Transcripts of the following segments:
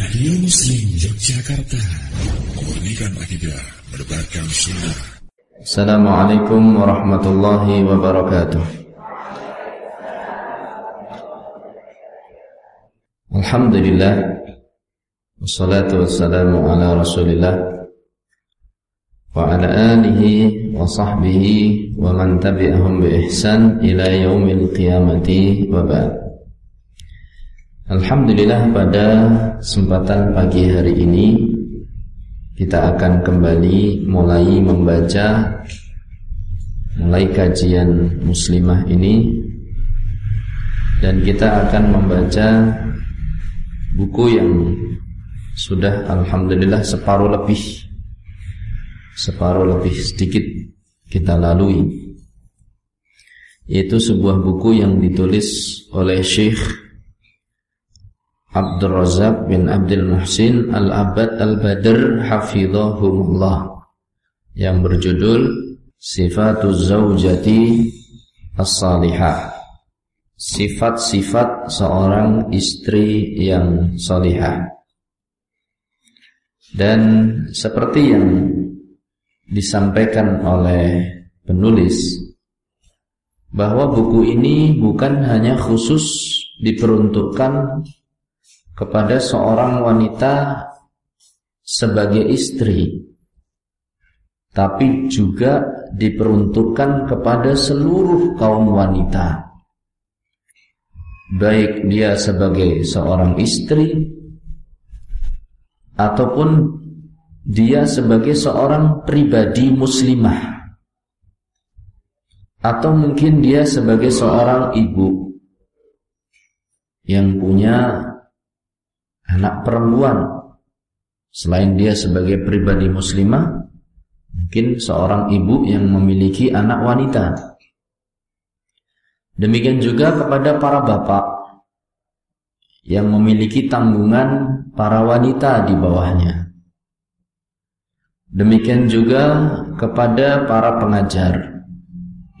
Radio Muslim Yogyakarta. Memurnikan akidah Mendebarkan sunnah. Assalamualaikum warahmatullahi wabarakatuh. Alhamdulillah. Wassalatu wassalamu ala rasulillah. Wa ala alihi wa sahbihi Wa man tabi'ahum bi ihsan Ila yaumil qiyamati wa ba'd Alhamdulillah pada kesempatan pagi hari ini kita akan kembali mulai membaca mulai kajian muslimah ini. Dan kita akan membaca buku yang sudah alhamdulillah separuh lebih separuh lebih sedikit kita lalui. Yaitu sebuah buku yang ditulis oleh Syekh Abdul Razak bin Abdul Muhsin Al-Abad Al-Badr Hafidhahumullah yang berjudul Sifatuz Zawjati As-Salihah. Sifat-sifat seorang istri yang salihah. Dan seperti yang disampaikan oleh penulis bahwa buku ini bukan hanya khusus diperuntukkan kepada seorang wanita sebagai istri tapi juga diperuntukkan kepada seluruh kaum wanita. Baik dia sebagai seorang istri ataupun dia sebagai seorang pribadi muslimah atau mungkin dia sebagai seorang ibu yang punya anak perempuan. Selain dia sebagai pribadi muslimah mungkin seorang ibu yang memiliki anak wanita. Demikian juga kepada para bapak yang memiliki tanggungan para wanita di bawahnya. Demikian juga kepada para pengajar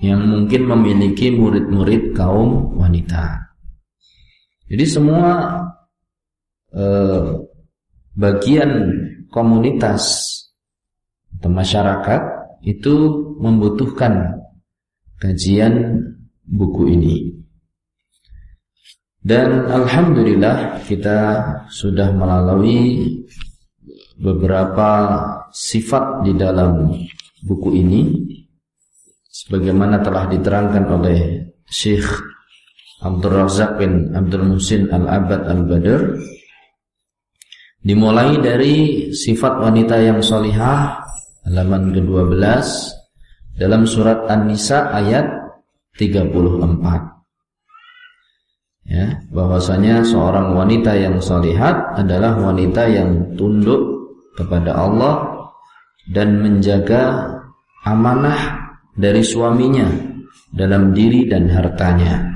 yang mungkin memiliki murid-murid kaum wanita. Jadi semua eh, bagian komunitas atau masyarakat itu membutuhkan kajian buku ini. Dan alhamdulillah kita sudah melalui beberapa sifat di dalam buku ini sebagaimana telah diterangkan oleh Syekh Abdul Razak bin Abdul Musin Al-Abad Al-Badr Dimulai dari sifat wanita yang solihah halaman ke-12 dalam surat An-Nisa ayat 34. Ya, bahwasanya seorang wanita yang solihat adalah wanita yang tunduk kepada Allah dan menjaga amanah dari suaminya dalam diri dan hartanya.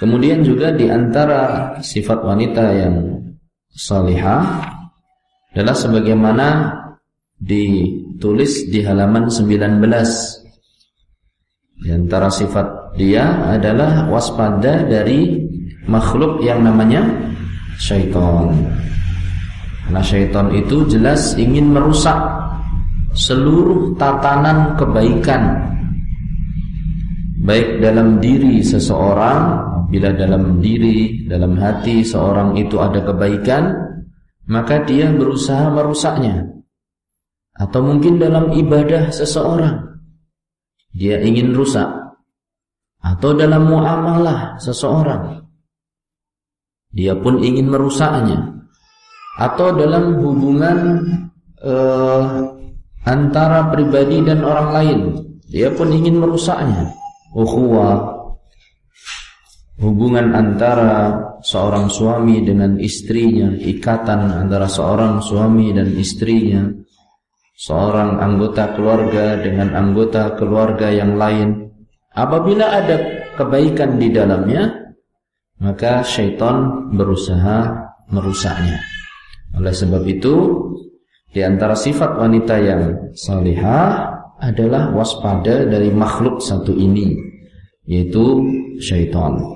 Kemudian juga di antara sifat wanita yang salihah adalah sebagaimana ditulis di halaman 19. Di antara sifat dia adalah waspada dari makhluk yang namanya syaitan. Karena syaitan itu jelas ingin merusak seluruh tatanan kebaikan baik dalam diri seseorang Bila dalam diri, dalam hati seorang itu ada kebaikan, maka dia berusaha merusaknya. Atau mungkin dalam ibadah seseorang, dia ingin rusak. Atau dalam muamalah seseorang, dia pun ingin merusaknya. Atau dalam hubungan uh, antara pribadi dan orang lain, dia pun ingin merusaknya. Ukhuwah, hubungan antara seorang suami dengan istrinya, ikatan antara seorang suami dan istrinya, seorang anggota keluarga dengan anggota keluarga yang lain. Apabila ada kebaikan di dalamnya, maka syaitan berusaha merusaknya. Oleh sebab itu, di antara sifat wanita yang salihah adalah waspada dari makhluk satu ini, yaitu syaitan.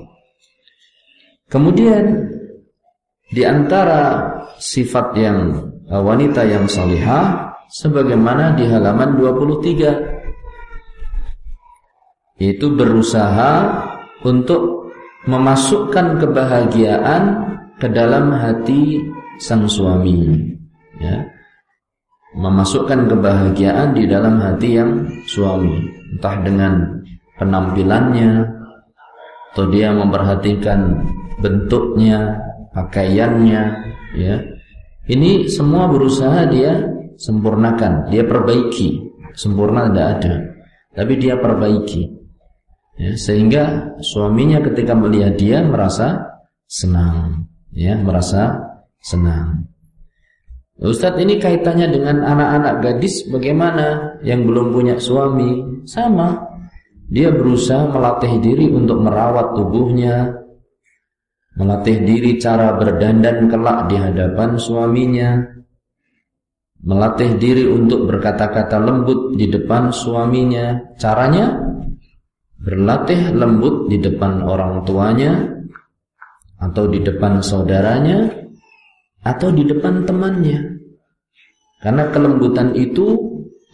Kemudian Di antara sifat yang uh, wanita yang salihah sebagaimana di halaman 23 yaitu berusaha untuk memasukkan kebahagiaan ke dalam hati sang suami ya. Memasukkan kebahagiaan di dalam hati yang suami entah dengan penampilannya atau dia memperhatikan bentuknya pakaiannya ya. Ini semua berusaha dia sempurnakan dia perbaiki. Sempurna tidak ada tapi dia perbaiki. Ya, sehingga suaminya ketika melihat dia merasa senang ya merasa senang. Ustadz ini kaitannya dengan anak-anak gadis bagaimana yang belum punya suami? Sama. Dia berusaha melatih diri untuk merawat tubuhnya melatih diri cara berdandan kelak di hadapan suaminya melatih diri untuk berkata-kata lembut di depan suaminya caranya berlatih lembut di depan orang tuanya atau di depan saudaranya atau di depan temannya. Karena kelembutan itu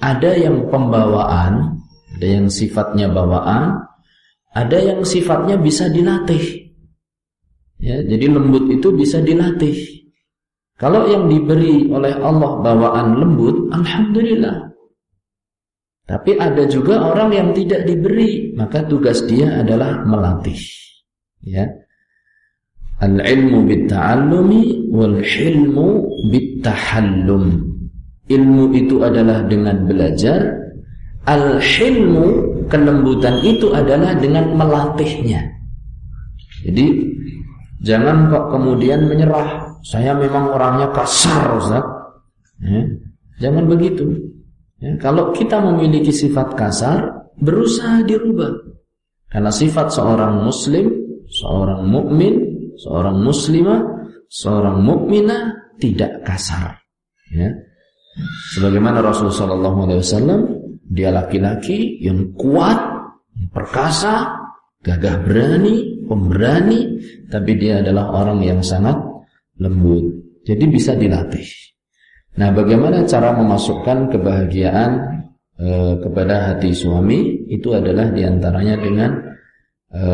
ada yang pembawaan, ada yang sifatnya bawaan, ada yang sifatnya bisa dilatih. Ya, jadi lembut itu bisa dilatih. Kalau yang diberi oleh Allah bawaan lembut, alhamdulillah. Tapi ada juga orang yang tidak diberi, maka tugas dia adalah melatih. Ya. Al-ilmu bit-ta'allumi wal hilmu bit-tahallum. Ilmu itu adalah dengan belajar, al-hilmu kelembutan itu adalah dengan melatihnya. Jadi jangan kok kemudian menyerah. Saya memang orangnya kasar, Ustaz. Ya. Jangan begitu. Ya, kalau kita memiliki sifat kasar, berusaha dirubah. Karena sifat seorang muslim, seorang mukmin, seorang muslimah, seorang mukminah tidak kasar. Ya. Sebagaimana Rasulullah SAW, dia laki-laki yang kuat, perkasa, gagah berani, pemberani, tapi dia adalah orang yang sangat lembut. Jadi bisa dilatih. Nah, bagaimana cara memasukkan kebahagiaan e, kepada hati suami? Itu adalah di antaranya dengan e,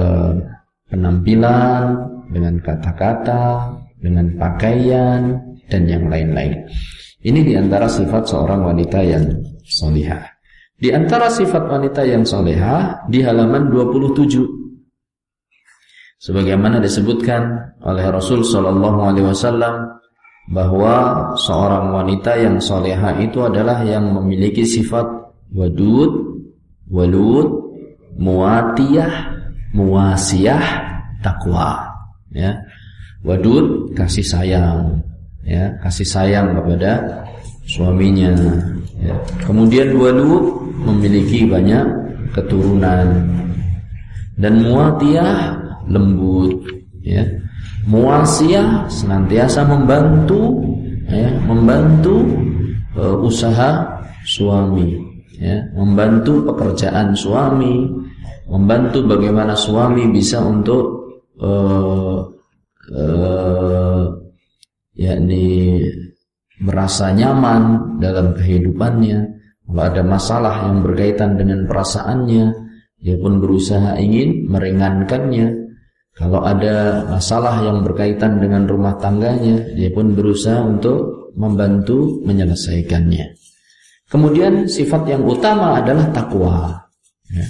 penampilan, dengan kata-kata, dengan pakaian, dan yang lain-lain. Ini di antara sifat seorang wanita yang solihah. Di antara sifat wanita yang solehah di halaman 27 sebagaimana disebutkan oleh Rasul Shallallahu Alaihi Wasallam bahwa seorang wanita yang soleha itu adalah yang memiliki sifat wadud, walud, muatiyah, muasiyah, takwa. Ya, wadud kasih sayang, ya kasih sayang kepada suaminya. Ya. Kemudian walud memiliki banyak keturunan dan muatiyah lembut. Ya. Muasiyah senantiasa membantu ya, membantu uh, usaha suami ya, membantu pekerjaan suami membantu bagaimana suami bisa untuk uh, uh, yakni merasa nyaman dalam kehidupannya. Kalau ada masalah yang berkaitan dengan perasaannya dia pun berusaha ingin meringankannya kalau ada masalah yang berkaitan dengan rumah tangganya, dia pun berusaha untuk membantu menyelesaikannya. Kemudian sifat yang utama adalah takwa. Ya.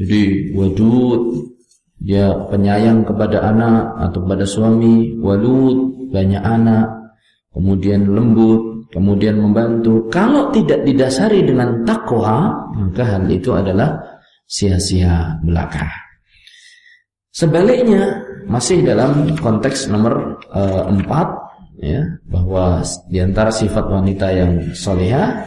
Jadi wadud, dia penyayang kepada anak atau kepada suami, walud, banyak anak, kemudian lembut, kemudian membantu. Kalau tidak didasari dengan takwa, maka hal itu adalah sia-sia belaka. Sebaliknya masih dalam konteks nomor uh, ya bahwa di antara sifat wanita yang soleha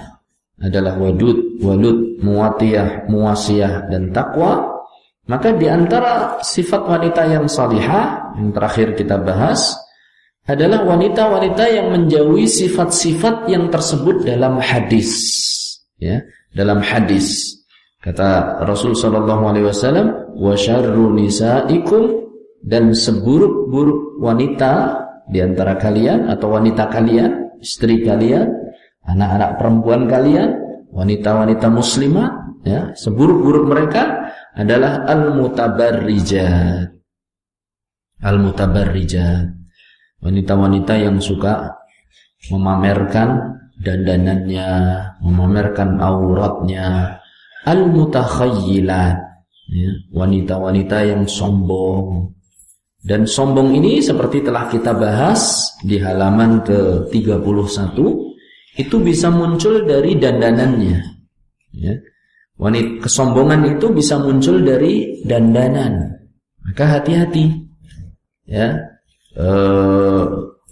adalah wadud, walud, muatiyah, muasiyah dan takwa. Maka di antara sifat wanita yang salihah yang terakhir kita bahas adalah wanita-wanita yang menjauhi sifat-sifat yang tersebut dalam hadis. Ya, dalam hadis. Kata Rasul sallallahu alaihi wasallam, "Wa nisaikum" dan seburuk-buruk wanita di antara kalian atau wanita kalian, istri kalian, anak-anak perempuan kalian, wanita-wanita muslimah, ya, seburuk-buruk mereka adalah al-mutabarrijat. Al-mutabarrijat. Wanita-wanita yang suka memamerkan dandanannya, memamerkan auratnya, al-mutakhayyilat, ya, wanita-wanita yang sombong. Dan sombong ini seperti telah kita bahas di halaman ke-31, itu bisa muncul dari dandanannya. Ya. Wanita kesombongan itu bisa muncul dari dandanan. Maka hati-hati. Ya. E,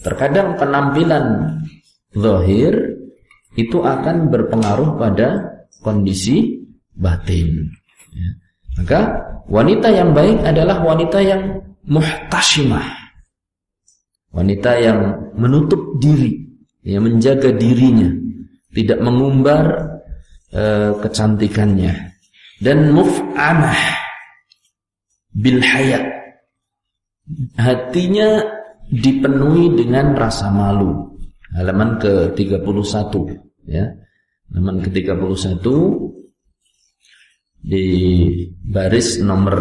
terkadang penampilan zahir itu akan berpengaruh pada kondisi batin. Ya. Maka wanita yang baik adalah wanita yang muhtashimah. Wanita yang menutup diri, yang menjaga dirinya, tidak mengumbar uh, kecantikannya dan muf'amah bil haya. Hatinya dipenuhi dengan rasa malu. Halaman ke-31 ya. Halaman ke-31 di baris nomor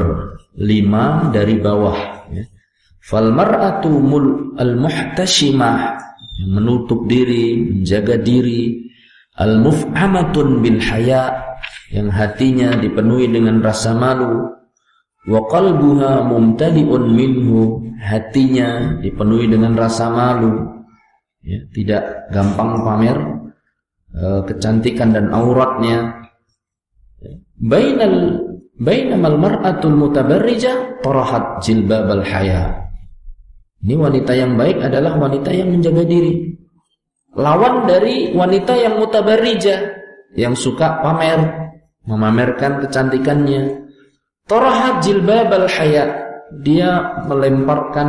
5 dari bawah ya. Fal mar'atu mul al muhtashimah yang menutup diri, menjaga diri, al muf'amatun bil haya yang hatinya dipenuhi dengan rasa malu, wa qalbuha mumtali'un minhu, hatinya dipenuhi dengan rasa malu. Ya, tidak gampang pamer uh, kecantikan dan auratnya. Bainal bainamal mar'atul mutabarrijah tarahat jilbabal haya. Ini wanita yang baik adalah wanita yang menjaga diri. Lawan dari wanita yang mutabarrijah, yang suka pamer, memamerkan kecantikannya. Tarahat jilbabal haya. Dia melemparkan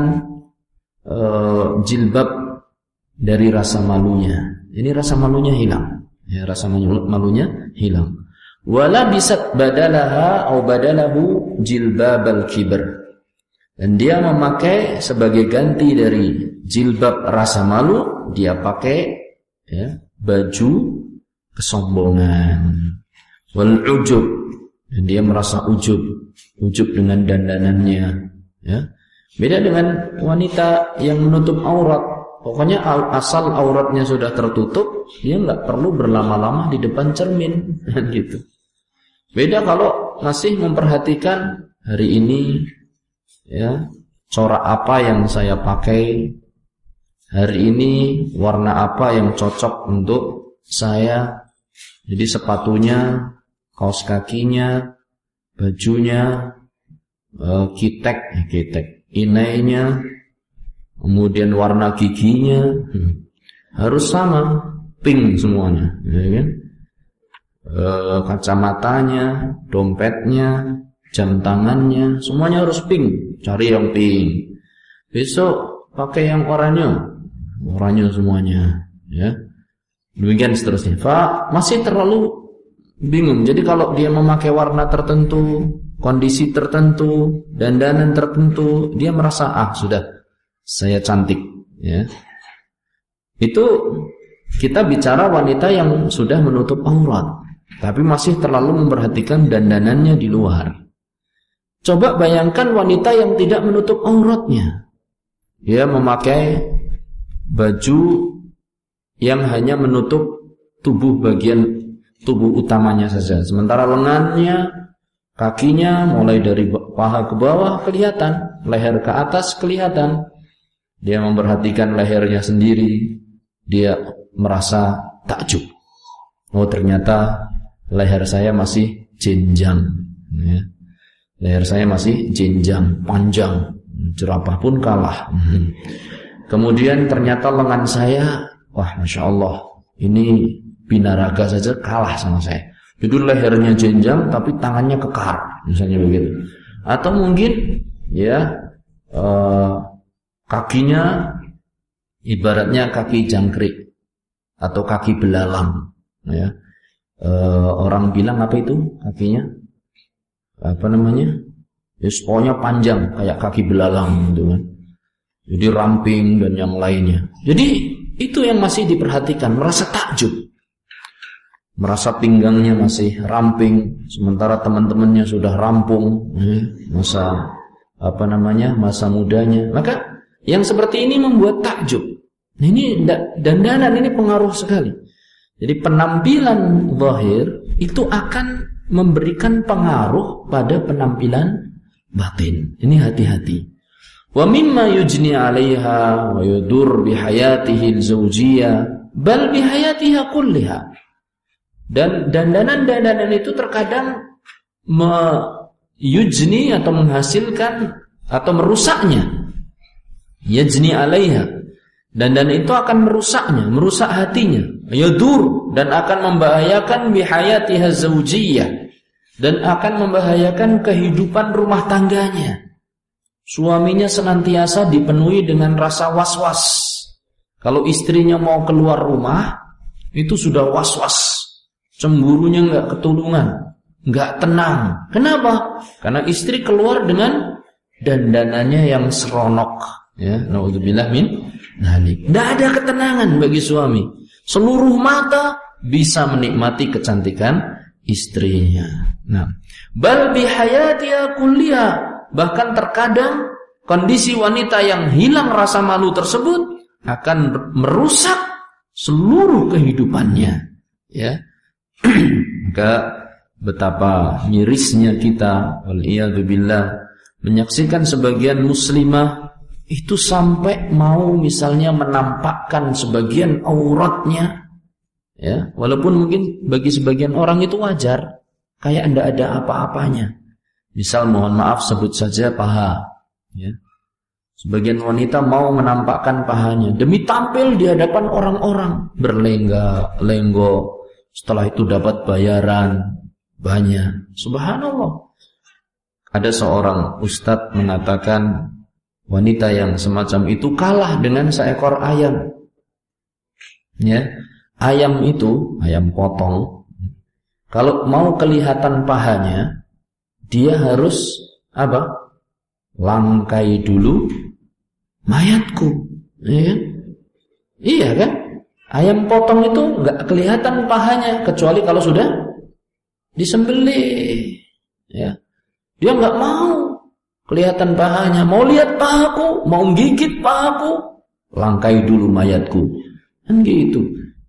uh, jilbab dari rasa malunya. Ini rasa malunya hilang. Ya, rasa malunya hilang wala bisat badalaha au badalahu jilbabal kibr. Dan dia memakai sebagai ganti dari jilbab rasa malu dia pakai ya, baju kesombongan. Wal ujub dan dia merasa ujub ujub dengan dandanannya ya. Beda dengan wanita yang menutup aurat. Pokoknya asal auratnya sudah tertutup dia nggak perlu berlama-lama di depan cermin gitu Beda kalau masih memperhatikan hari ini ya, corak apa yang saya pakai, hari ini warna apa yang cocok untuk saya. Jadi sepatunya, kaos kakinya, bajunya, uh, kitek, eh, kitek, inainya, kemudian warna giginya hmm, harus sama, pink semuanya, ya kan? E, kacamatanya, dompetnya, jam tangannya, semuanya harus pink. Cari yang pink. Besok pakai yang oranye, oranye semuanya, ya. Demikian seterusnya. Pak masih terlalu bingung. Jadi kalau dia memakai warna tertentu, kondisi tertentu, dandanan tertentu, dia merasa ah sudah saya cantik, ya. Itu kita bicara wanita yang sudah menutup aurat. Tapi masih terlalu memperhatikan dandanannya di luar. Coba bayangkan wanita yang tidak menutup auratnya. Dia memakai baju yang hanya menutup tubuh bagian tubuh utamanya saja. Sementara lengannya, kakinya mulai dari paha ke bawah kelihatan, leher ke atas kelihatan. Dia memperhatikan lehernya sendiri. Dia merasa takjub. Oh ternyata leher saya masih jenjang ya. leher saya masih jenjang panjang. Jerapah pun kalah. Kemudian ternyata lengan saya wah masya Allah ini binaraga saja kalah sama saya. Jadi lehernya jenjang tapi tangannya kekar misalnya begitu. Atau mungkin ya eh, kakinya ibaratnya kaki jangkrik atau kaki belalang ya uh, orang bilang apa itu kakinya apa namanya ya panjang kayak kaki belalang gitu kan Jadi ramping dan yang lainnya. Jadi itu yang masih diperhatikan, merasa takjub. Merasa pinggangnya masih ramping sementara teman-temannya sudah rampung ya, masa apa namanya? masa mudanya. Maka yang seperti ini membuat takjub. Ini dandanan ini pengaruh sekali. Jadi penampilan zahir itu akan memberikan pengaruh pada penampilan batin. Ini hati-hati. Wa mimma yujni 'alaiha wa yudur bihayatihi al-zawjiyah bal bihayatiha kulliha. Dan dandanan-dandanan itu terkadang yujni atau menghasilkan atau merusaknya. Yajni 'alaiha. Dan itu akan merusaknya, merusak hatinya. Yadur dan akan membahayakan bihayatiha zawjiyah dan akan membahayakan kehidupan rumah tangganya. Suaminya senantiasa dipenuhi dengan rasa was-was. Kalau istrinya mau keluar rumah, itu sudah was-was. Cemburunya nggak ketulungan, nggak tenang. Kenapa? Karena istri keluar dengan dandanannya yang seronok. Ya, naudzubillah min dzalik. Tidak ada ketenangan bagi suami. Seluruh mata bisa menikmati kecantikan istrinya. Nah, bal bihayatiha kulliyah Bahkan terkadang kondisi wanita yang hilang rasa malu tersebut akan merusak seluruh kehidupannya. Ya. Maka betapa mirisnya kita waliyadzubillah menyaksikan sebagian muslimah itu sampai mau misalnya menampakkan sebagian auratnya ya walaupun mungkin bagi sebagian orang itu wajar kayak anda ada apa-apanya Misal mohon maaf sebut saja paha. Ya. Sebagian wanita mau menampakkan pahanya demi tampil di hadapan orang-orang berlengga, lenggo. Setelah itu dapat bayaran banyak. Subhanallah. Ada seorang ustadz mengatakan wanita yang semacam itu kalah dengan seekor ayam. Ya, ayam itu ayam potong. Kalau mau kelihatan pahanya, dia harus apa? Langkai dulu mayatku, ya kan? Iya kan? Ayam potong itu nggak kelihatan pahanya kecuali kalau sudah disembelih. Ya. Dia nggak mau kelihatan pahanya, mau lihat pahaku, mau gigit pahaku, langkai dulu mayatku. Kan gitu.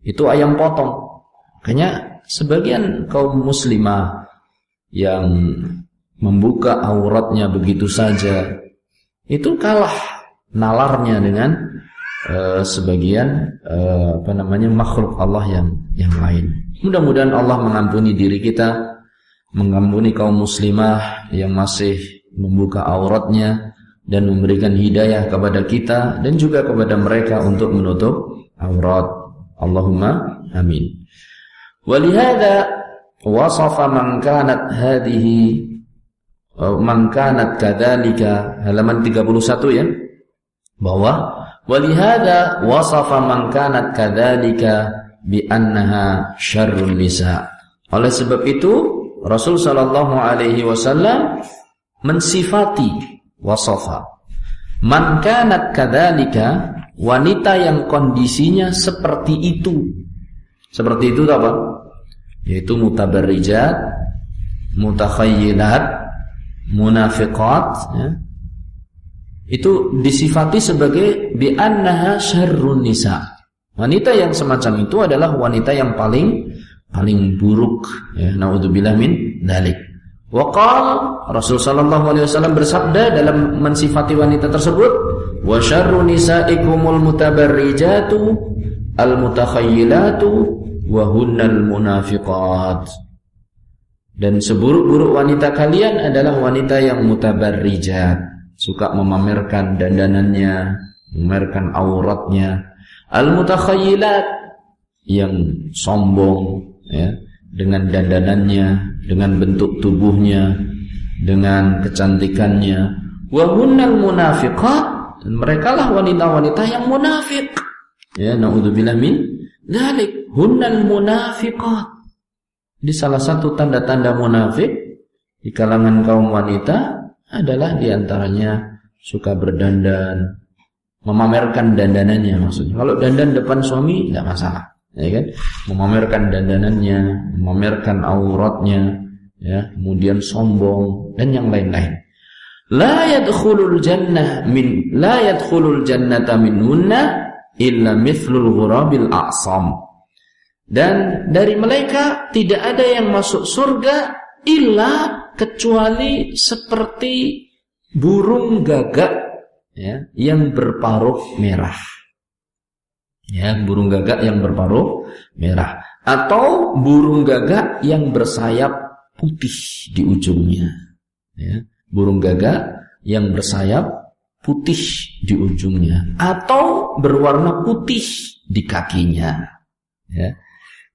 Itu ayam potong. Makanya sebagian kaum muslimah yang membuka auratnya begitu saja itu kalah nalarnya dengan uh, sebagian uh, apa namanya makhluk Allah yang yang lain. Mudah-mudahan Allah mengampuni diri kita, mengampuni kaum muslimah yang masih membuka auratnya dan memberikan hidayah kepada kita dan juga kepada mereka untuk menutup aurat. Allahumma amin. Walihada wasafa man kanat hadhihi Oh, man kanat kadzalika halaman 31 ya bahwa walihada wasafa man kanat kadzalika bi annaha syarrun nisa oleh sebab itu Rasul sallallahu alaihi wasallam mensifati wasafa man kanat kadzalika wanita yang kondisinya seperti itu. Seperti itu apa? Yaitu mutabarrijat mutakhayyilat munafiqat ya, itu disifati sebagai bi'annaha syarrun nisa. Wanita yang semacam itu adalah wanita yang paling paling buruk ya. Naudzubillah min dalik. Waqal Rasul sallallahu alaihi wasallam bersabda dalam mensifati wanita tersebut wa syarru nisaikumul mutabarrijatu al mutakhayyilatu wa hunnal munafiqat dan seburuk-buruk wanita kalian adalah wanita yang mutabarrijat, suka memamerkan dandanannya, memamerkan auratnya. Al-mutakhayyilat yang sombong ya, dengan dandanannya, dengan bentuk tubuhnya, dengan kecantikannya. Wa hunnal munafiqat lah wanita-wanita yang munafik. Ya, naudzubillah min dzalik. Hunnal munafiqat di salah satu tanda-tanda munafik di kalangan kaum wanita adalah di antaranya suka berdandan, memamerkan dandanannya maksudnya. Kalau dandan depan suami tidak masalah, ya kan? Memamerkan dandanannya, memamerkan auratnya, ya, kemudian sombong dan yang lain-lain. La yadkhulul jannah min la yadkhulul jannata minhunna illa mithlul ghurabil a'sam. Dan dari mereka tidak ada yang masuk surga illa kecuali seperti burung gagak ya, yang berparuh merah. Ya, burung gagak yang berparuh merah atau burung gagak yang bersayap putih di ujungnya. Ya, burung gagak yang bersayap putih di ujungnya atau berwarna putih di kakinya. Ya.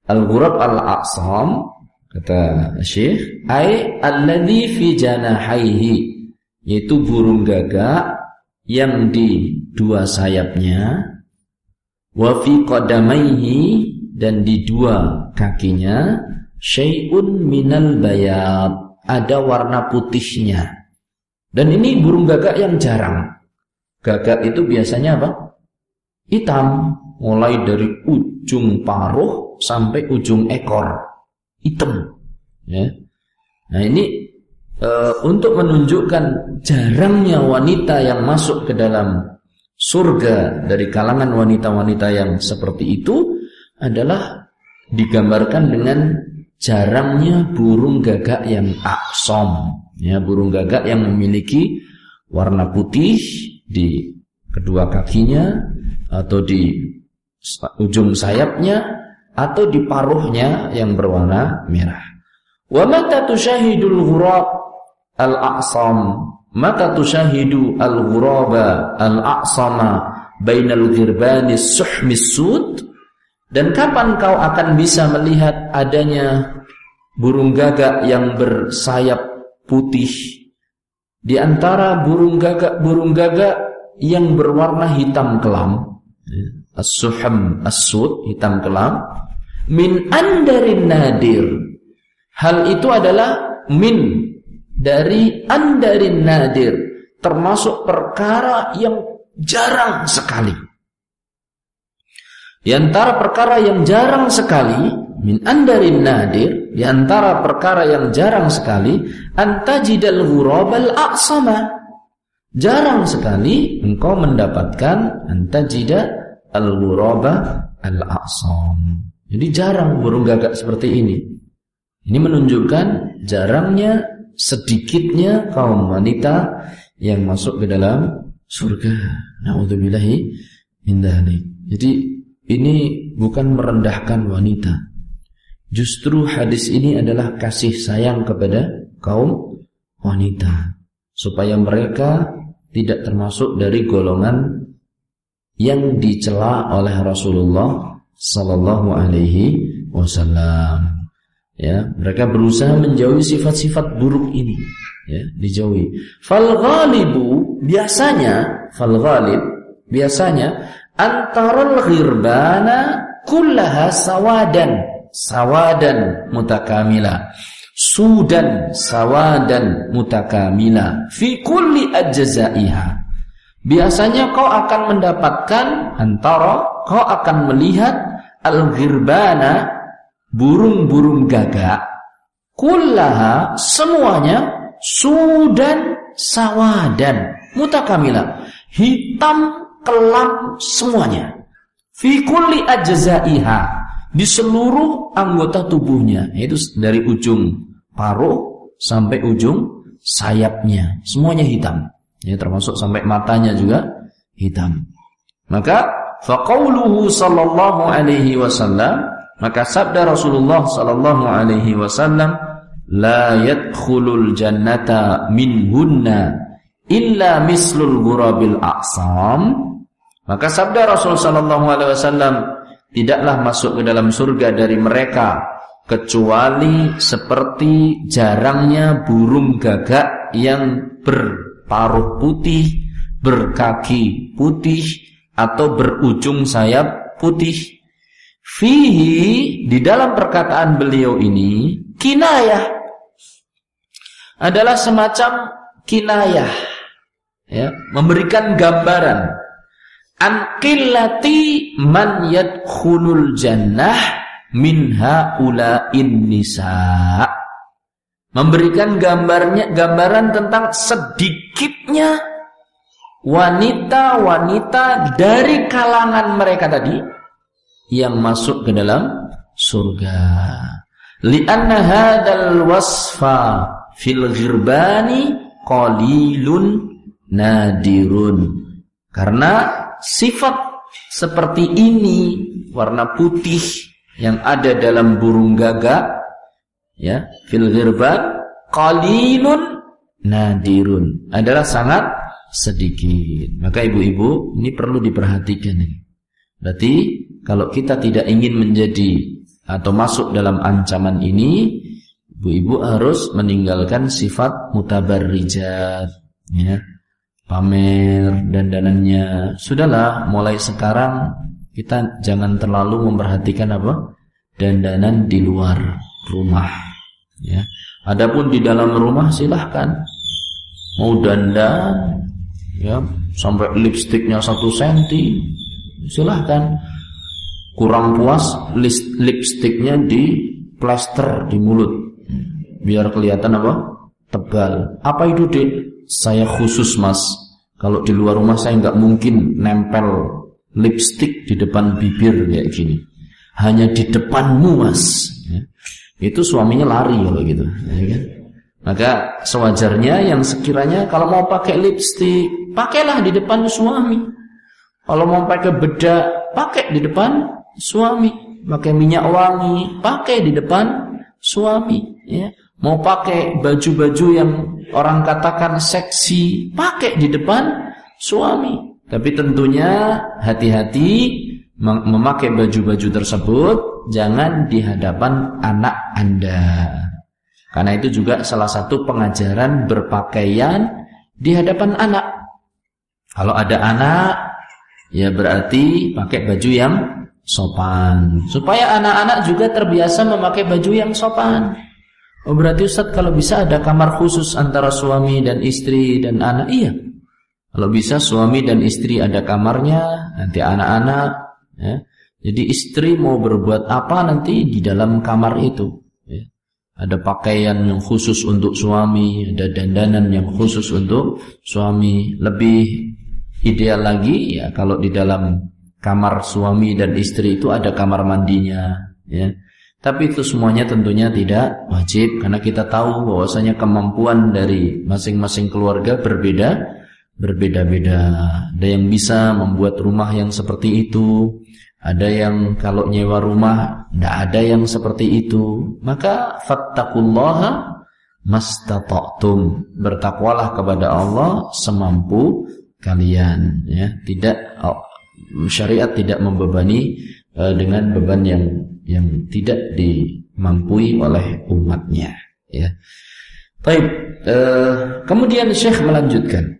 Al-ghurab al-aqsam kata Syekh, ai alladhi fi janahaihi yaitu burung gagak yang di dua sayapnya wa fi qadamaihi dan di dua kakinya syai'un minal bayad. Ada warna putihnya. Dan ini burung gagak yang jarang. Gagak itu biasanya apa? Hitam mulai dari ujung paruh sampai ujung ekor. Hitam. Ya. Nah ini e, untuk menunjukkan jarangnya wanita yang masuk ke dalam surga dari kalangan wanita-wanita yang seperti itu adalah digambarkan dengan jarangnya burung gagak yang aksom ya burung gagak yang memiliki warna putih di kedua kakinya atau di ujung sayapnya atau di paruhnya yang berwarna merah. Wa mata tushahidul ghurab al-aqsam mata tushahidu al-ghuraba al-aqsama bainal ghirbani suhmi sud. Dan kapan kau akan bisa melihat adanya burung gagak yang bersayap putih? Di antara burung gagak burung gagak yang berwarna hitam kelam. As-suham as-sud hitam kelam. Min andarin nadir. Hal itu adalah min dari andarin nadir termasuk perkara yang jarang sekali di antara perkara yang jarang sekali min andarin nadir di antara perkara yang jarang sekali antajidal ghurabal aqsama jarang sekali engkau mendapatkan antajida al-ghuraba al-aqsam. Jadi jarang burung gagak seperti ini. Ini menunjukkan jarangnya sedikitnya kaum wanita yang masuk ke dalam surga. Nauzubillahi min Jadi ini bukan merendahkan wanita. Justru hadis ini adalah kasih sayang kepada kaum wanita supaya mereka tidak termasuk dari golongan yang dicela oleh Rasulullah sallallahu alaihi wasallam. Ya, mereka berusaha menjauhi sifat-sifat buruk ini, ya, dijauhi. Fal ghalibu biasanya, fal ghalib biasanya antara ghirbana kullaha sawadan, sawadan mutakamila. Sudan sawadan mutakamila fi kulli ajzaiha Biasanya kau akan mendapatkan antara kau akan melihat al-ghirbana burung-burung gagak kullaha semuanya sudan sawadan mutakamila hitam kelam semuanya fi kulli di seluruh anggota tubuhnya yaitu dari ujung paruh sampai ujung sayapnya semuanya hitam Ya termasuk sampai matanya juga hitam. Maka faqauluhu sallallahu alaihi wasallam maka sabda Rasulullah sallallahu alaihi wasallam la yadkhulul jannata minhunna illa mislul ghurabil aqsam maka sabda Rasul sallallahu alaihi wasallam tidaklah masuk ke dalam surga dari mereka kecuali seperti jarangnya burung gagak yang ber paruh putih, berkaki putih, atau berujung sayap putih. Fihi di dalam perkataan beliau ini kinayah adalah semacam kinayah ya, memberikan gambaran an qillati man yadkhulul jannah min haula'in nisa. Memberikan gambarnya gambaran tentang sedikitnya wanita-wanita dari kalangan mereka tadi yang masuk ke dalam surga. Lianna hadzal wasfa fil ghirbani qalilun nadirun. Karena sifat seperti ini warna putih yang ada dalam burung gagak ya fil ghirban qalilun nadirun adalah sangat sedikit. Maka ibu-ibu ini perlu diperhatikan ini. Berarti kalau kita tidak ingin menjadi atau masuk dalam ancaman ini, ibu-ibu harus meninggalkan sifat mutabarrijat ya pamer dan danannya. Sudahlah, mulai sekarang kita jangan terlalu memperhatikan apa? Dandanan di luar rumah. Ya. Adapun di dalam rumah silahkan mau dandan ya sampai lipstiknya satu senti silahkan kurang puas lipstiknya di plaster di mulut biar kelihatan apa tebal apa itu dek saya khusus mas kalau di luar rumah saya nggak mungkin nempel lipstick di depan bibir kayak gini. Hanya di depanmu mas. Ya. Itu suaminya lari kalau gitu. Ya kan? Maka sewajarnya yang sekiranya kalau mau pakai lipstick, pakailah di depan suami. Kalau mau pakai bedak, pakai di depan suami. Pakai minyak wangi, pakai di depan suami. Ya. Mau pakai baju-baju yang orang katakan seksi, pakai di depan suami. Tapi tentunya hati-hati memakai baju-baju tersebut jangan di hadapan anak Anda. Karena itu juga salah satu pengajaran berpakaian di hadapan anak. Kalau ada anak, ya berarti pakai baju yang sopan. Supaya anak-anak juga terbiasa memakai baju yang sopan. Oh berarti Ustaz kalau bisa ada kamar khusus antara suami dan istri dan anak Iya Kalau bisa suami dan istri ada kamarnya Nanti anak-anak ya. Jadi istri mau berbuat apa nanti di dalam kamar itu ya. Ada pakaian yang khusus untuk suami Ada dandanan yang khusus untuk suami Lebih ideal lagi ya Kalau di dalam kamar suami dan istri itu ada kamar mandinya ya tapi itu semuanya tentunya tidak wajib karena kita tahu bahwasanya kemampuan dari masing-masing keluarga berbeda, berbeda-beda. Ada yang bisa membuat rumah yang seperti itu, ada yang kalau nyewa rumah tidak ada yang seperti itu. Maka fattaqullaha mastata'tum. Bertakwalah kepada Allah semampu kalian ya. Tidak oh, syariat tidak membebani uh, dengan beban yang yang tidak dimampui oleh umatnya ya. Baik, uh, kemudian Syekh melanjutkan.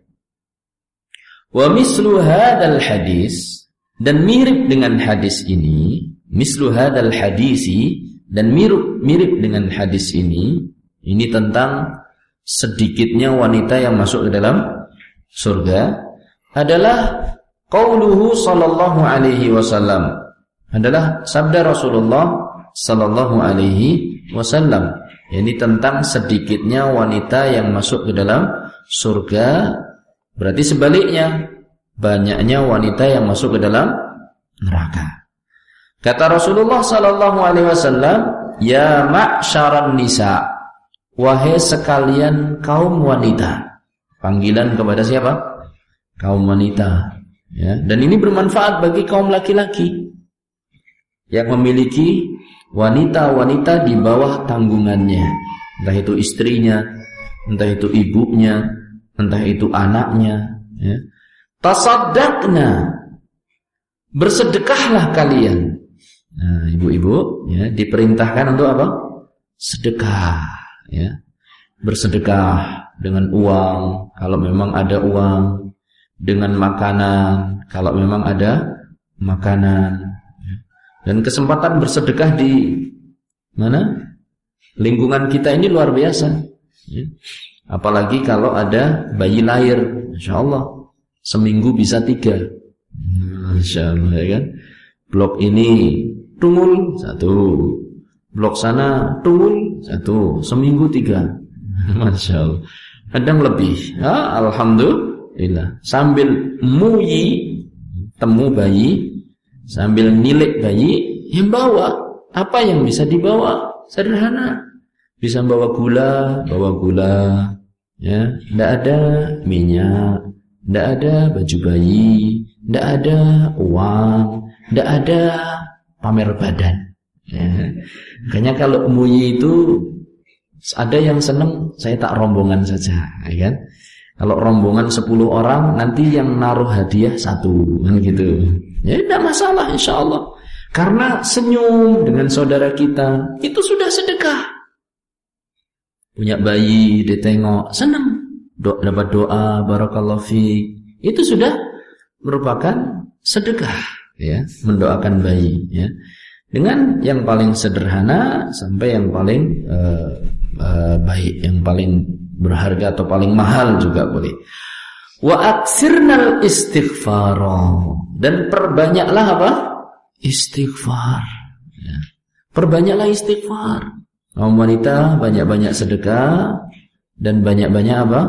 Wa mislu hadzal hadis dan mirip dengan hadis ini, mislu hadzal hadisi dan mirip mirip dengan hadis ini, ini tentang sedikitnya wanita yang masuk ke dalam surga adalah qauluhu sallallahu alaihi wasallam adalah sabda Rasulullah sallallahu alaihi wasallam. Ini tentang sedikitnya wanita yang masuk ke dalam surga. Berarti sebaliknya, banyaknya wanita yang masuk ke dalam neraka. Kata Rasulullah sallallahu alaihi wasallam, "Ya ma'syaran nisa, wahai sekalian kaum wanita." Panggilan kepada siapa? Kaum wanita. Ya, dan ini bermanfaat bagi kaum laki-laki yang memiliki wanita-wanita di bawah tanggungannya, entah itu istrinya, entah itu ibunya, entah itu anaknya, ya. Tasaddaqna bersedekahlah kalian. Nah, ibu-ibu ya diperintahkan untuk apa? Sedekah, ya. Bersedekah dengan uang kalau memang ada uang, dengan makanan kalau memang ada makanan dan kesempatan bersedekah di mana? Lingkungan kita ini luar biasa. Apalagi kalau ada bayi lahir, insya Allah seminggu bisa tiga. Masya Allah ya kan. Blok ini tungul satu, blok sana tungul satu, seminggu tiga. Masya Allah. Kadang lebih. Ya, Alhamdulillah. Sambil muyi temu bayi, sambil nilik bayi, yang bawa apa yang bisa dibawa sederhana. Bisa bawa gula, bawa gula, ya, tidak ada minyak, tidak ada baju bayi, tidak ada uang, tidak ada pamer badan. Ya. Makanya kalau muyi itu ada yang seneng saya tak rombongan saja, ya kan? Kalau rombongan 10 orang nanti yang naruh hadiah satu kan gitu. Ya tidak masalah insya Allah. Karena senyum dengan saudara kita itu sudah sedekah. Punya bayi ditengok senang, do dapat doa barakallahu fi. Itu sudah merupakan sedekah ya, mendoakan bayi ya. Dengan yang paling sederhana sampai yang paling uh, uh, baik, yang paling berharga atau paling mahal juga boleh. Wa aksirnal istighfar dan perbanyaklah apa? Istighfar. Ya. Perbanyaklah istighfar. Kaum wanita banyak-banyak sedekah dan banyak-banyak apa?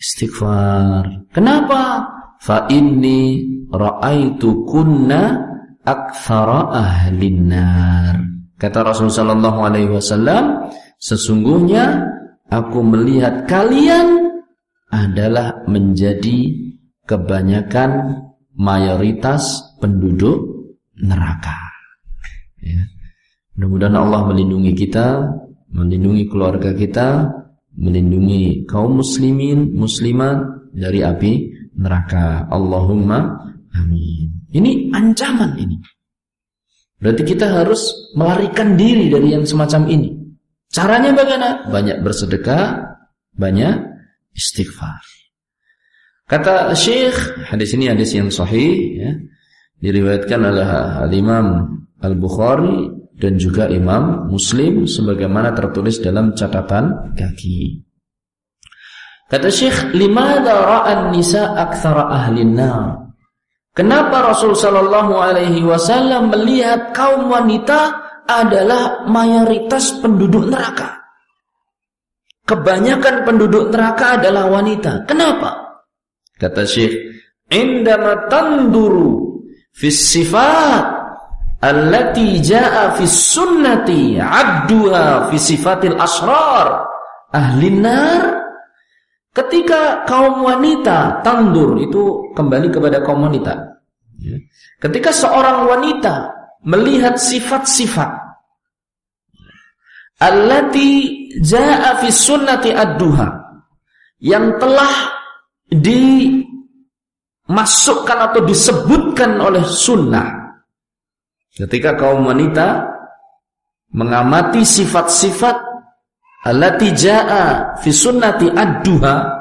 Istighfar. Kenapa? Fa inni ra'aitu kunna aktsara ahlin nar. Kata Rasulullah sallallahu alaihi wasallam, sesungguhnya aku melihat kalian adalah menjadi kebanyakan mayoritas penduduk neraka. Ya. Mudah-mudahan Allah melindungi kita, melindungi keluarga kita, melindungi kaum muslimin, muslimat dari api neraka. Allahumma amin. Ini ancaman ini. Berarti kita harus melarikan diri dari yang semacam ini. Caranya bagaimana? Banyak bersedekah, banyak istighfar. Kata Syekh, hadis ini hadis yang sahih ya. Diriwayatkan oleh Al-Imam Al-Bukhari dan juga Imam Muslim sebagaimana tertulis dalam catatan kaki. Kata Syekh, "Limadza ra'an nisa aktsara ahli nar?" Kenapa Rasul sallallahu alaihi wasallam melihat kaum wanita adalah mayoritas penduduk neraka? Kebanyakan penduduk neraka adalah wanita. Kenapa? Kata Syekh, "Indama tanduru fis sifat allati jaa fis sunnati 'abduha fi sifatil asrar ahli nar Ketika kaum wanita tandur itu kembali kepada kaum wanita. Ya. Ketika seorang wanita melihat sifat-sifat allati jaa fi sunnati ad-duha yang telah dimasukkan atau disebutkan oleh sunnah. Ketika kaum wanita mengamati sifat-sifat allati jaa fi sunnati ad-duha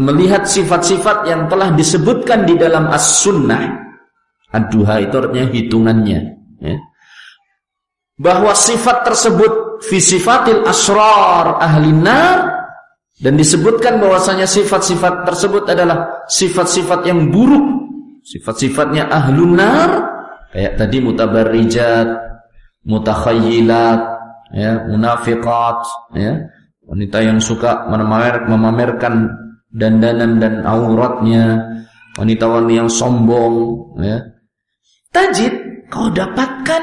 melihat sifat-sifat yang telah disebutkan di dalam as-sunnah ad-duha itu artinya hitungannya ya. bahwa sifat tersebut fi sifatil asrar ahli nar dan disebutkan bahwasanya sifat-sifat tersebut adalah sifat-sifat yang buruk. Sifat-sifatnya ahlun nar kayak tadi mutabarrijat mutakhayyilat ya munafiqat ya. Wanita yang suka memamer, memamerkan dandanan dan auratnya. Wanita-wanita yang sombong ya tajid kau dapatkan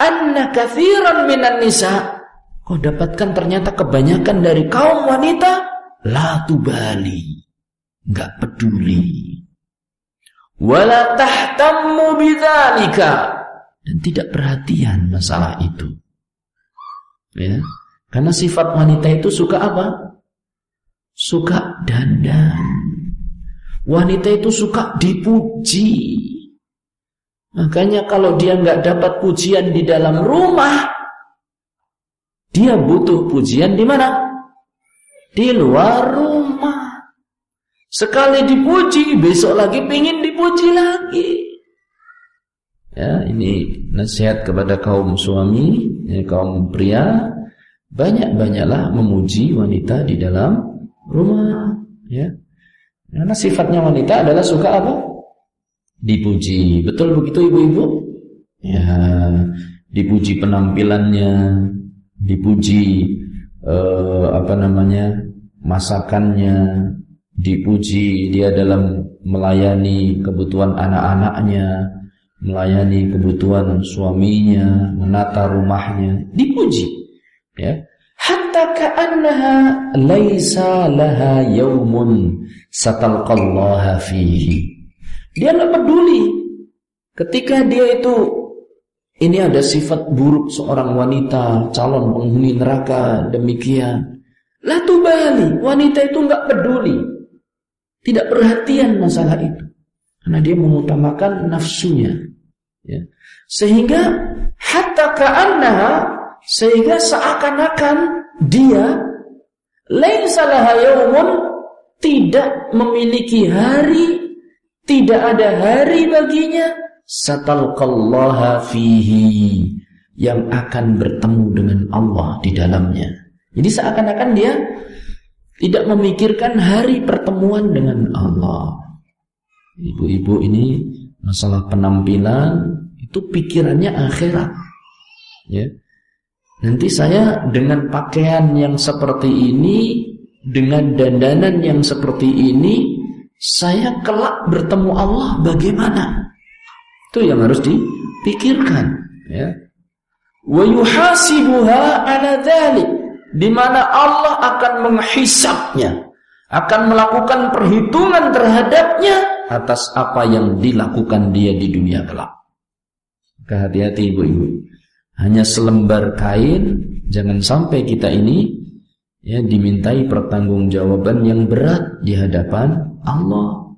anna katsiran minan nisa kau dapatkan ternyata kebanyakan dari kaum wanita la tubali enggak peduli wala tahtammu bidzalika dan tidak perhatian masalah itu Ya. Karena sifat wanita itu suka apa? Suka dandan. Wanita itu suka dipuji. Makanya kalau dia nggak dapat pujian di dalam rumah, dia butuh pujian di mana? Di luar rumah. Sekali dipuji, besok lagi pingin dipuji lagi. Ya, ini nasihat kepada kaum suami, ya, kaum pria, banyak-banyaklah memuji wanita di dalam rumah, ya. Karena sifatnya wanita adalah suka apa? Dipuji. Betul begitu ibu-ibu? Ya, dipuji penampilannya, dipuji eh, apa namanya? masakannya, dipuji dia dalam melayani kebutuhan anak-anaknya, melayani kebutuhan suaminya, menata rumahnya, dipuji. Ya. Hatta ka'annaha laisa laha yaumun satalqallaha fihi. Dia enggak peduli ketika dia itu ini ada sifat buruk seorang wanita calon penghuni neraka demikian. La tubali, wanita itu enggak peduli. Tidak perhatian masalah itu. Karena dia mengutamakan nafsunya. Ya. Sehingga hatta ka'annaha sehingga seakan-akan dia laisa laha yaumun tidak memiliki hari, tidak ada hari baginya satalqallaha fihi yang akan bertemu dengan Allah di dalamnya. Jadi seakan-akan dia tidak memikirkan hari pertemuan dengan Allah. Ibu-ibu ini masalah penampilan itu pikirannya akhirat. Ya. Nanti saya dengan pakaian yang seperti ini, dengan dandanan yang seperti ini, saya kelak bertemu Allah bagaimana? Itu yang harus dipikirkan, ya. Wa yuhasibuha ala di mana Allah akan menghisapnya, akan melakukan perhitungan terhadapnya atas apa yang dilakukan dia di dunia kelak. Hati-hati ibu-ibu. Hanya selembar kain, jangan sampai kita ini ya dimintai pertanggungjawaban yang berat di hadapan Allah.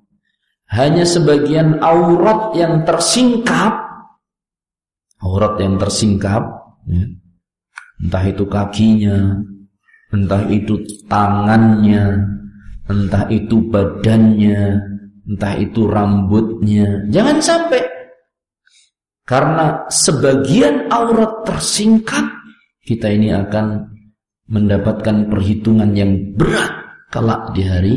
Hanya sebagian aurat yang tersingkap, aurat yang tersingkap, ya, entah itu kakinya, entah itu tangannya, entah itu badannya, entah itu rambutnya. Jangan sampai karena sebagian aurat tersingkat kita ini akan mendapatkan perhitungan yang berat kelak di hari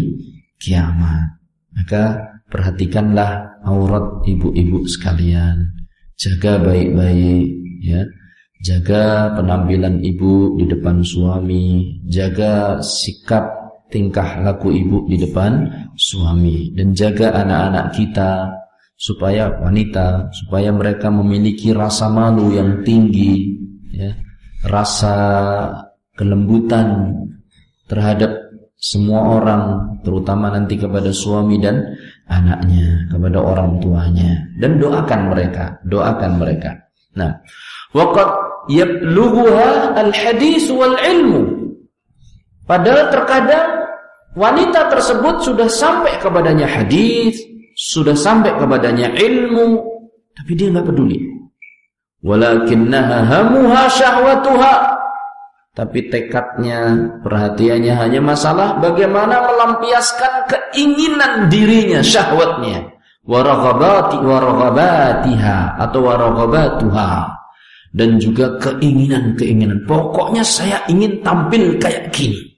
kiamat. Maka perhatikanlah aurat ibu-ibu sekalian. Jaga baik-baik ya. Jaga penampilan ibu di depan suami, jaga sikap tingkah laku ibu di depan suami dan jaga anak-anak kita supaya wanita supaya mereka memiliki rasa malu yang tinggi ya rasa kelembutan terhadap semua orang terutama nanti kepada suami dan anaknya kepada orang tuanya dan doakan mereka doakan mereka nah waqad yablughuha al hadis wal ilmu Padahal terkadang wanita tersebut sudah sampai kepadanya hadis, sudah sampai kepadanya ilmu, tapi dia nggak peduli. Walakinnaha hamuha syahwatuha. Tapi tekadnya, perhatiannya hanya masalah bagaimana melampiaskan keinginan dirinya, syahwatnya. Waraghabati waraghabatiha atau waraghabatuha dan juga keinginan-keinginan. Pokoknya saya ingin tampil kayak gini.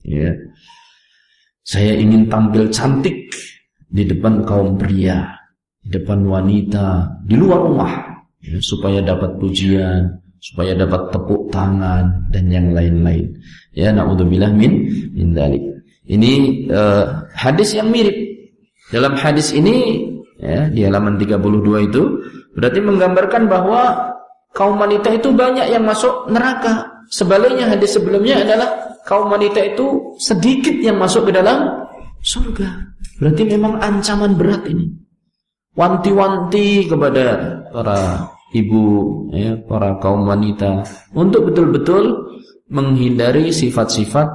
Ya. Saya ingin tampil cantik di depan kaum pria, di depan wanita, di luar rumah, ya, supaya dapat pujian, supaya dapat tepuk tangan dan yang lain-lain. Ya, naudzubillah min min dalik. Ini uh, hadis yang mirip. Dalam hadis ini ya, di halaman 32 itu berarti menggambarkan bahwa kaum wanita itu banyak yang masuk neraka. Sebaliknya hadis sebelumnya adalah kaum wanita itu sedikit yang masuk ke dalam surga. Berarti memang ancaman berat ini. Wanti-wanti kepada para ibu, ya, para kaum wanita untuk betul-betul menghindari sifat-sifat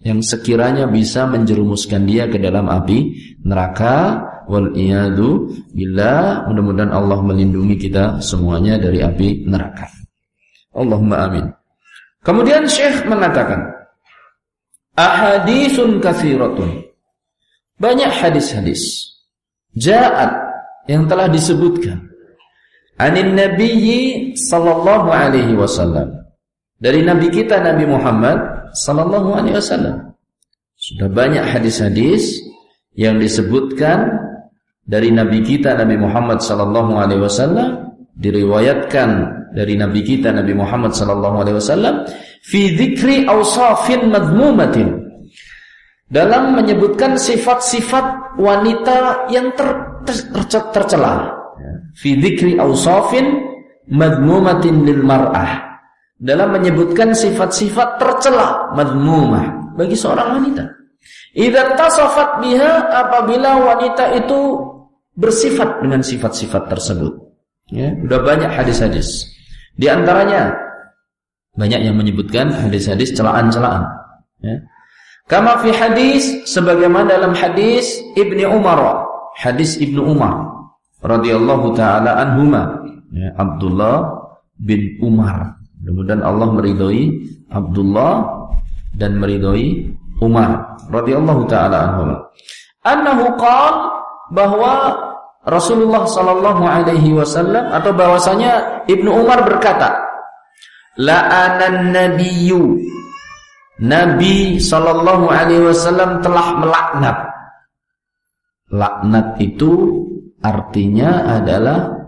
yang sekiranya bisa menjerumuskan dia ke dalam api neraka wal iyadu billah mudah-mudahan Allah melindungi kita semuanya dari api neraka Allahumma amin kemudian Syekh mengatakan ahadisun kathiratun. Banyak hadis-hadis. Ja'at yang telah disebutkan. Anin nabiyyi sallallahu alaihi wasallam. Dari nabi kita Nabi Muhammad sallallahu alaihi wasallam. Sudah banyak hadis-hadis yang disebutkan dari Nabi kita Nabi Muhammad sallallahu alaihi wasallam diriwayatkan dari Nabi kita Nabi Muhammad sallallahu alaihi wasallam fi dzikri awsafin dalam menyebutkan sifat-sifat wanita yang ter, ter, ter, tercela fi dzikri awsafin madmumatin lil mar'ah dalam menyebutkan sifat-sifat tercela madmumah bagi seorang wanita idza tasafat biha apabila wanita itu bersifat dengan sifat-sifat tersebut. Ya, sudah banyak hadis-hadis. Di antaranya banyak yang menyebutkan hadis-hadis celaan-celaan. Ya. Kama fi hadis sebagaimana dalam hadis Ibnu Umar, hadis Ibnu Umar radhiyallahu taala anhuma, ya, Abdullah bin Umar. Mudah-mudahan Allah meridhoi Abdullah dan meridhoi Umar radhiyallahu taala anhuma. Annahu qala bahwa Rasulullah Sallallahu Alaihi Wasallam atau bahwasanya Ibnu Umar berkata, la'anan nabiyyu Nabi Sallallahu Alaihi Wasallam telah melaknat. Laknat itu artinya adalah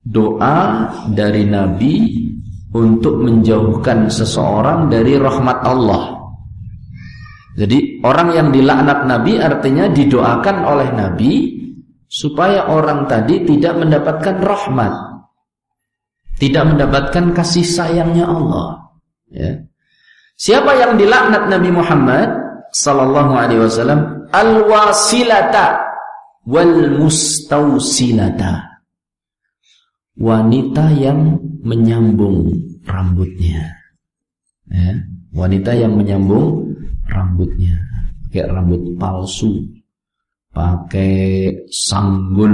doa dari Nabi untuk menjauhkan seseorang dari rahmat Allah. Jadi orang yang dilaknat Nabi artinya didoakan oleh Nabi supaya orang tadi tidak mendapatkan rahmat, tidak mendapatkan kasih sayangnya Allah. Ya. Siapa yang dilaknat Nabi Muhammad sallallahu alaihi wasallam? Al-wasilata wal mustausilata. Wanita yang menyambung rambutnya. Ya. Wanita yang menyambung rambutnya, kayak rambut palsu pakai sanggul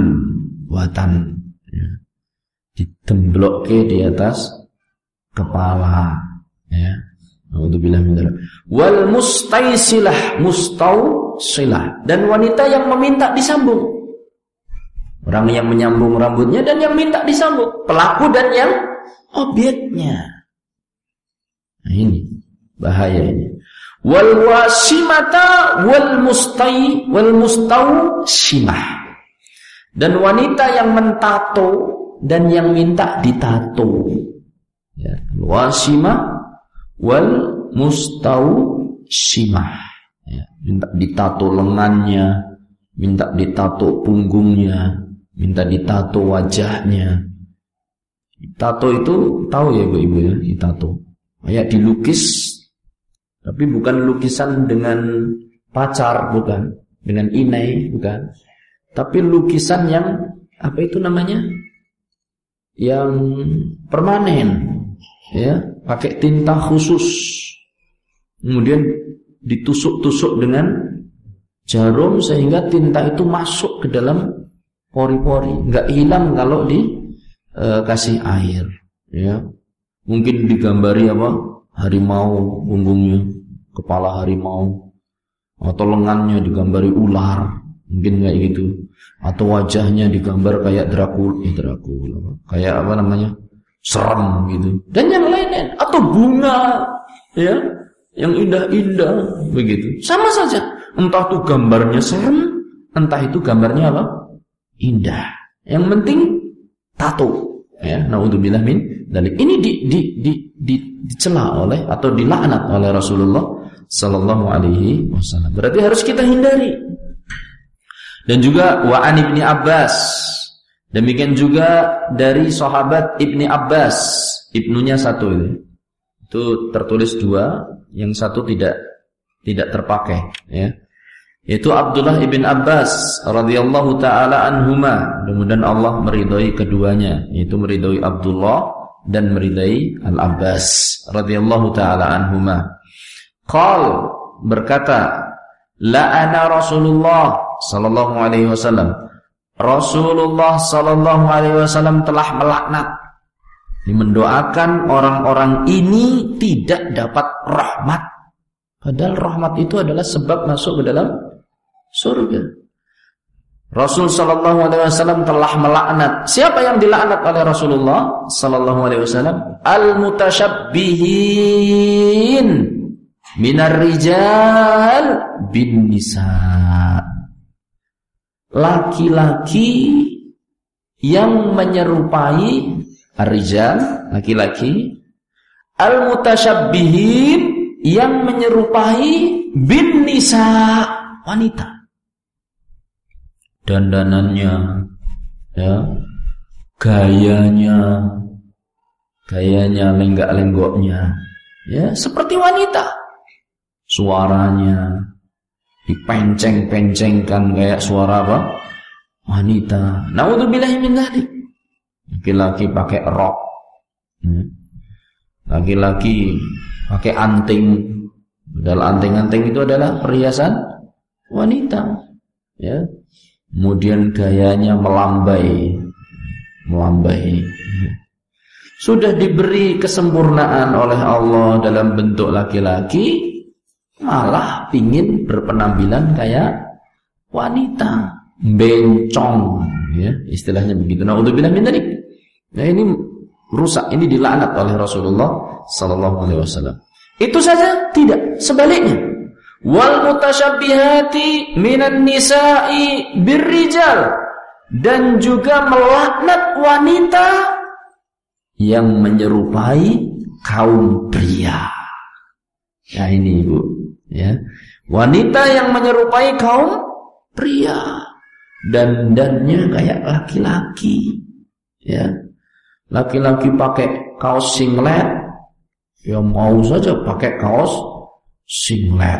buatan ya. ke di atas kepala ya Alhamdulillah wal mustaisilah mustausilah dan wanita yang meminta disambung. Orang yang menyambung rambutnya dan yang minta disambung. Pelaku dan yang objeknya. Nah ini bahaya ini. Wal wasimata wal mustai wal mustau simah. Dan wanita yang mentato dan yang minta ditato. Ya wasima wal mustau simah ya, minta ditato lengannya minta ditato punggungnya minta ditato wajahnya tato itu tahu ya ibu-ibu ya ditato kayak dilukis tapi bukan lukisan dengan pacar, bukan. Dengan inai, bukan. Tapi lukisan yang, apa itu namanya? Yang permanen. ya Pakai tinta khusus. Kemudian ditusuk-tusuk dengan jarum sehingga tinta itu masuk ke dalam pori-pori. Nggak hilang kalau dikasih e, air. ya Mungkin digambari apa? Harimau punggungnya kepala harimau atau lengannya digambari ular mungkin kayak gitu atau wajahnya digambar kayak Dracula eh Dracula kayak apa namanya serem gitu dan yang lainnya atau bunga ya yang indah-indah begitu sama saja entah itu gambarnya serem entah itu gambarnya apa indah yang penting tato ya naudzubillah min dari ini di di di, di dicela oleh atau dilaknat oleh Rasulullah sallallahu alaihi wasallam. Berarti harus kita hindari. Dan juga wa an Ibni Abbas. Demikian juga dari sahabat Ibni Abbas, ibnunya satu itu. Itu tertulis dua, yang satu tidak tidak terpakai, ya. Itu Abdullah ibn Abbas radhiyallahu taala anhuma. Mudah-mudahan Allah meridhai keduanya, yaitu meridhai Abdullah dan meridhai Al Abbas radhiyallahu taala anhuma. Qal berkata, la'ana Rasulullah sallallahu alaihi wasallam. Rasulullah sallallahu alaihi wasallam telah melaknat mendoakan orang-orang ini tidak dapat rahmat. Padahal rahmat itu adalah sebab masuk ke dalam surga. Rasul sallallahu alaihi wasallam telah melaknat. Siapa yang dilaknat oleh Rasulullah sallallahu alaihi wasallam? Al-mutasyabbihin minar rijal bin nisa laki-laki yang menyerupai Arijal, laki-laki. Al-mutashabbihin Yang menyerupai Bin nisa Wanita. Dandanannya ya. Gayanya Gayanya lenggak-lenggoknya. Ya seperti wanita. Suaranya Dipenceng-pencengkan Kayak suara apa? Wanita. Naudzubillahi min dzalik Laki-laki pakai rok. Hmm. Laki-laki pakai anting. Padahal anting-anting itu adalah perhiasan wanita. Ya. Kemudian gayanya melambai. Melambai. Sudah diberi kesempurnaan oleh Allah dalam bentuk laki-laki, malah ingin berpenampilan kayak wanita, bencong, ya, istilahnya begitu. Nah, untuk bilang tadi Nah ini rusak, ini dilaknat oleh Rasulullah sallallahu alaihi wasallam. Itu saja tidak, sebaliknya. Wal mutasyabbihati minan nisa'i birrijal dan juga melaknat wanita yang menyerupai kaum pria. Ya ini Ibu, ya. Wanita yang menyerupai kaum pria dan dannya kayak laki-laki. Ya. Laki-laki pakai kaos singlet, ya mau saja pakai kaos singlet.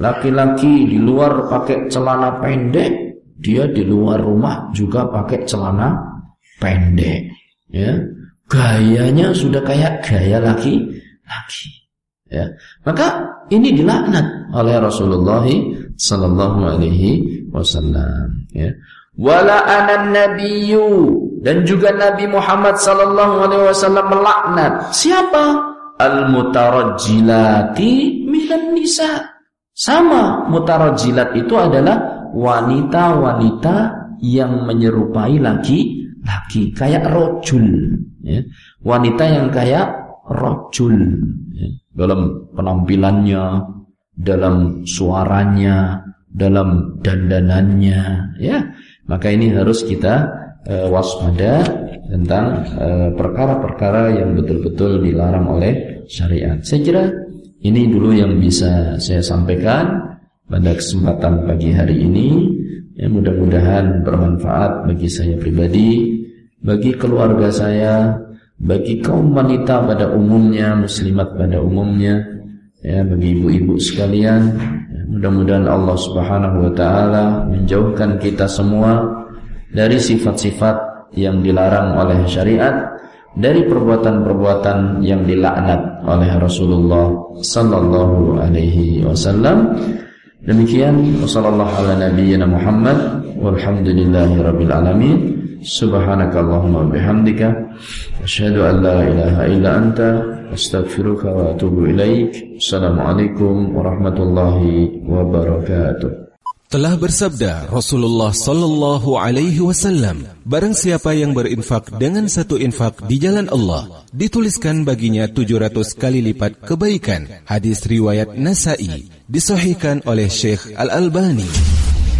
Laki-laki di luar pakai celana pendek, dia di luar rumah juga pakai celana pendek. Ya, gayanya sudah kayak gaya laki-laki. Ya, maka ini dilaknat oleh Rasulullah Sallallahu Alaihi Wasallam. Ya, wala anan nabiyyu. Dan juga Nabi Muhammad sallallahu alaihi wasallam melaknat. Siapa? Al-mutarajjilati minan nisa. Sama. Mutarajjilat itu adalah wanita-wanita yang menyerupai laki-laki. Kayak rojul. Ya. wanita yang kayak rojul. Ya. dalam penampilannya dalam suaranya dalam dandanannya. Ya maka ini harus kita uh, waspada tentang eh, perkara-perkara uh, yang betul-betul dilarang oleh syariat. Saya kira ini dulu yang bisa saya sampaikan pada kesempatan pagi hari ini. Ya, mudah-mudahan bermanfaat bagi saya pribadi, bagi keluarga saya, bagi kaum wanita pada umumnya, muslimat pada umumnya, ya, bagi ibu-ibu sekalian. Mudah-mudahan Allah Subhanahu wa taala menjauhkan kita semua dari sifat-sifat yang dilarang oleh syariat dari perbuatan-perbuatan yang dilaknat oleh Rasulullah sallallahu alaihi wasallam. Demikian wasallallahu ala nabiyyina Muhammad alamin subhanakallahumma bihamdika asyhadu an la ilaha illa anta astaghfiruka wa atubu ilaik assalamualaikum warahmatullahi wabarakatuh Telah bersabda Rasulullah sallallahu alaihi wasallam, barang siapa yang berinfak dengan satu infak di jalan Allah, dituliskan baginya 700 kali lipat kebaikan. Hadis riwayat Nasa'i, disahihkan oleh Syekh Al-Albani.